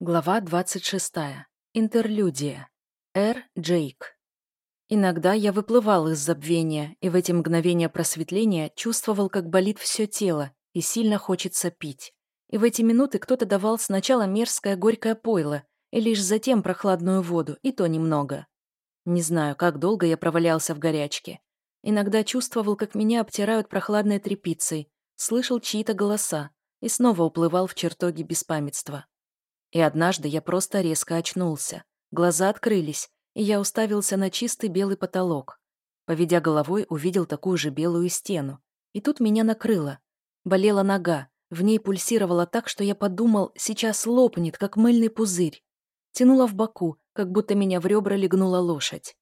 Глава 26. Интерлюдия. Эр Джейк. Иногда я выплывал из забвения, и в эти мгновения просветления чувствовал, как болит все тело, и сильно хочется пить. И в эти минуты кто-то давал сначала мерзкое горькое пойло, и лишь затем прохладную воду, и то немного. Не знаю, как долго я провалялся в горячке. Иногда чувствовал, как меня обтирают прохладной тряпицей, слышал чьи-то голоса, и снова уплывал в чертоги беспамятства. И однажды я просто резко очнулся. Глаза открылись, и я уставился на чистый белый потолок. Поведя головой, увидел такую же белую стену. И тут меня накрыло. Болела нога, в ней пульсировало так, что я подумал, сейчас лопнет, как мыльный пузырь. Тянула в боку, как будто меня в ребра легнула лошадь.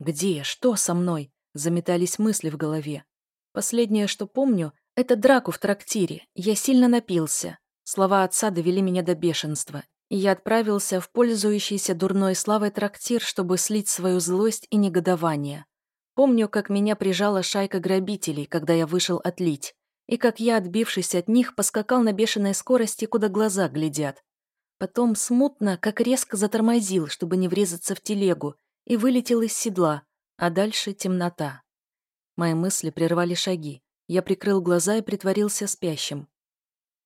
«Где? Что со мной?» Заметались мысли в голове. Последнее, что помню, это драку в трактире. Я сильно напился. Слова отца довели меня до бешенства, и я отправился в пользующийся дурной славой трактир, чтобы слить свою злость и негодование. Помню, как меня прижала шайка грабителей, когда я вышел отлить, и как я, отбившись от них, поскакал на бешеной скорости, куда глаза глядят. Потом смутно, как резко затормозил, чтобы не врезаться в телегу, и вылетел из седла, а дальше темнота. Мои мысли прервали шаги. Я прикрыл глаза и притворился спящим.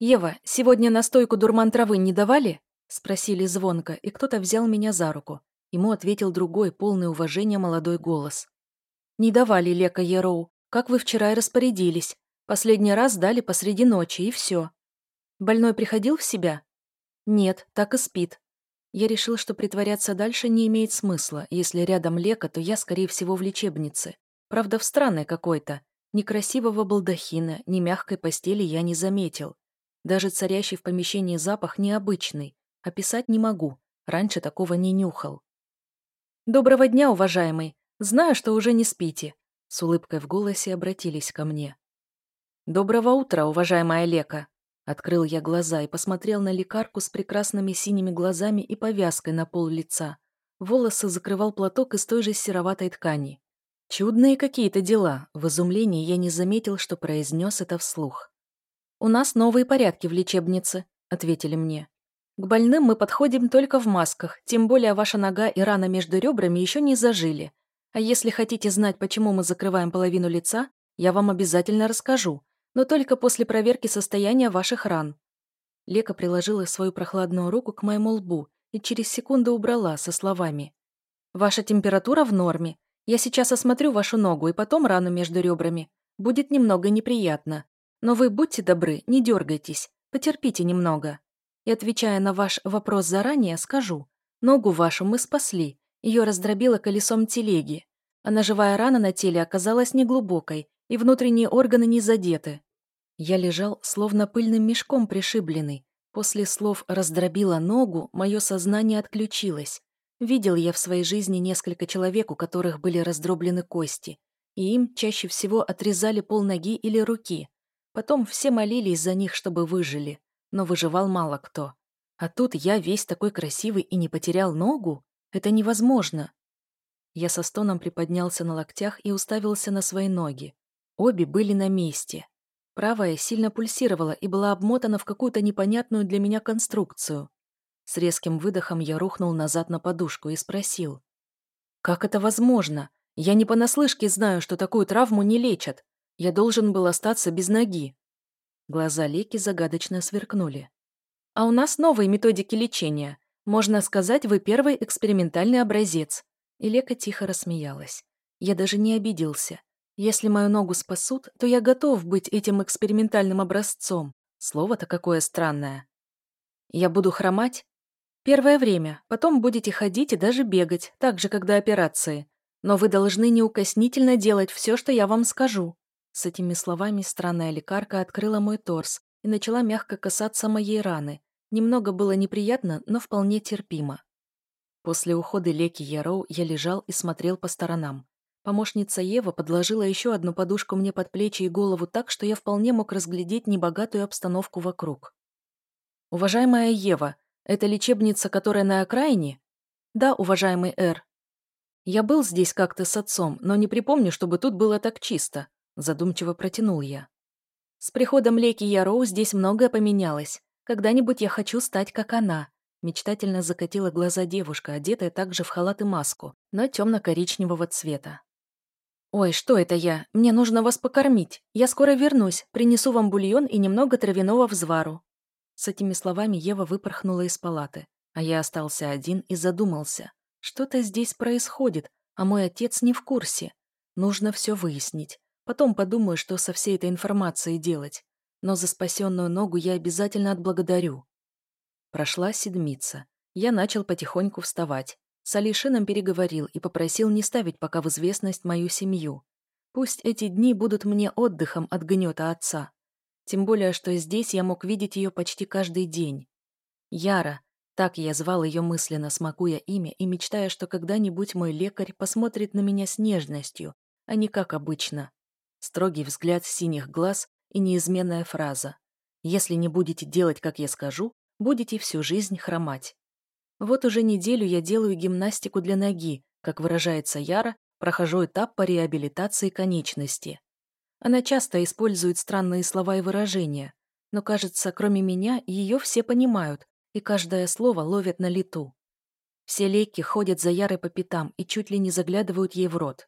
«Ева, сегодня настойку дурман травы не давали?» — спросили звонко, и кто-то взял меня за руку. Ему ответил другой, полный уважения молодой голос. «Не давали, Лека Ероу. Как вы вчера и распорядились. Последний раз дали посреди ночи, и все. Больной приходил в себя?» «Нет, так и спит. Я решил, что притворяться дальше не имеет смысла. Если рядом Лека, то я, скорее всего, в лечебнице. Правда, в странной какой-то. Ни красивого балдахина, ни мягкой постели я не заметил. Даже царящий в помещении запах необычный. Описать не могу. Раньше такого не нюхал. «Доброго дня, уважаемый. Знаю, что уже не спите». С улыбкой в голосе обратились ко мне. «Доброго утра, уважаемая Лека». Открыл я глаза и посмотрел на лекарку с прекрасными синими глазами и повязкой на пол лица. Волосы закрывал платок из той же сероватой ткани. Чудные какие-то дела. В изумлении я не заметил, что произнес это вслух. «У нас новые порядки в лечебнице», — ответили мне. «К больным мы подходим только в масках, тем более ваша нога и рана между ребрами еще не зажили. А если хотите знать, почему мы закрываем половину лица, я вам обязательно расскажу, но только после проверки состояния ваших ран». Лека приложила свою прохладную руку к моему лбу и через секунду убрала со словами. «Ваша температура в норме. Я сейчас осмотрю вашу ногу и потом рану между ребрами. Будет немного неприятно. Но вы будьте добры, не дергайтесь, потерпите немного. И отвечая на ваш вопрос заранее, скажу. Ногу вашу мы спасли, ее раздробило колесом телеги. А ножевая рана на теле оказалась неглубокой, и внутренние органы не задеты. Я лежал, словно пыльным мешком пришибленный. После слов «раздробила ногу» мое сознание отключилось. Видел я в своей жизни несколько человек, у которых были раздроблены кости, и им чаще всего отрезали пол ноги или руки. Потом все молились за них, чтобы выжили, но выживал мало кто. А тут я весь такой красивый и не потерял ногу? Это невозможно. Я со стоном приподнялся на локтях и уставился на свои ноги. Обе были на месте. Правая сильно пульсировала и была обмотана в какую-то непонятную для меня конструкцию. С резким выдохом я рухнул назад на подушку и спросил. «Как это возможно? Я не понаслышке знаю, что такую травму не лечат. Я должен был остаться без ноги. Глаза Леки загадочно сверкнули. А у нас новые методики лечения. Можно сказать, вы первый экспериментальный образец. И Лека тихо рассмеялась. Я даже не обиделся. Если мою ногу спасут, то я готов быть этим экспериментальным образцом. Слово-то какое странное. Я буду хромать? Первое время, потом будете ходить и даже бегать, так же, как до операции. Но вы должны неукоснительно делать все, что я вам скажу. С этими словами странная лекарка открыла мой торс и начала мягко касаться моей раны. Немного было неприятно, но вполне терпимо. После ухода Леки Яроу я лежал и смотрел по сторонам. Помощница Ева подложила еще одну подушку мне под плечи и голову так, что я вполне мог разглядеть небогатую обстановку вокруг. «Уважаемая Ева, это лечебница, которая на окраине?» «Да, уважаемый Эр». «Я был здесь как-то с отцом, но не припомню, чтобы тут было так чисто. Задумчиво протянул я. С приходом Леки Яроу здесь многое поменялось. Когда-нибудь я хочу стать как она. Мечтательно закатила глаза девушка, одетая также в халат и маску, но темно-коричневого цвета. «Ой, что это я? Мне нужно вас покормить. Я скоро вернусь, принесу вам бульон и немного травяного взвару». С этими словами Ева выпорхнула из палаты, а я остался один и задумался. Что-то здесь происходит, а мой отец не в курсе. Нужно все выяснить. Потом подумаю, что со всей этой информацией делать. Но за спасенную ногу я обязательно отблагодарю. Прошла седмица. Я начал потихоньку вставать. С Алишином переговорил и попросил не ставить пока в известность мою семью. Пусть эти дни будут мне отдыхом от гнета отца. Тем более, что здесь я мог видеть ее почти каждый день. Яра, так я звал ее мысленно, смакуя имя и мечтая, что когда-нибудь мой лекарь посмотрит на меня с нежностью, а не как обычно. Строгий взгляд синих глаз и неизменная фраза. «Если не будете делать, как я скажу, будете всю жизнь хромать». Вот уже неделю я делаю гимнастику для ноги, как выражается Яра, прохожу этап по реабилитации конечности. Она часто использует странные слова и выражения, но, кажется, кроме меня, ее все понимают, и каждое слово ловят на лету. Все леки ходят за Ярой по пятам и чуть ли не заглядывают ей в рот.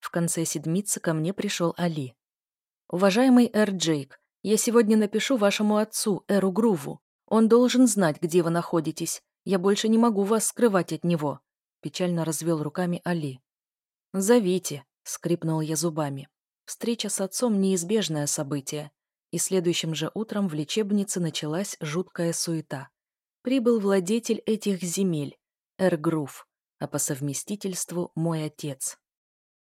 В конце седмицы ко мне пришел Али. «Уважаемый Эр Джейк, я сегодня напишу вашему отцу, Эру Груву. Он должен знать, где вы находитесь. Я больше не могу вас скрывать от него», — печально развел руками Али. «Зовите», — скрипнул я зубами. Встреча с отцом — неизбежное событие, и следующим же утром в лечебнице началась жуткая суета. Прибыл владетель этих земель, Эргрув, а по совместительству мой отец.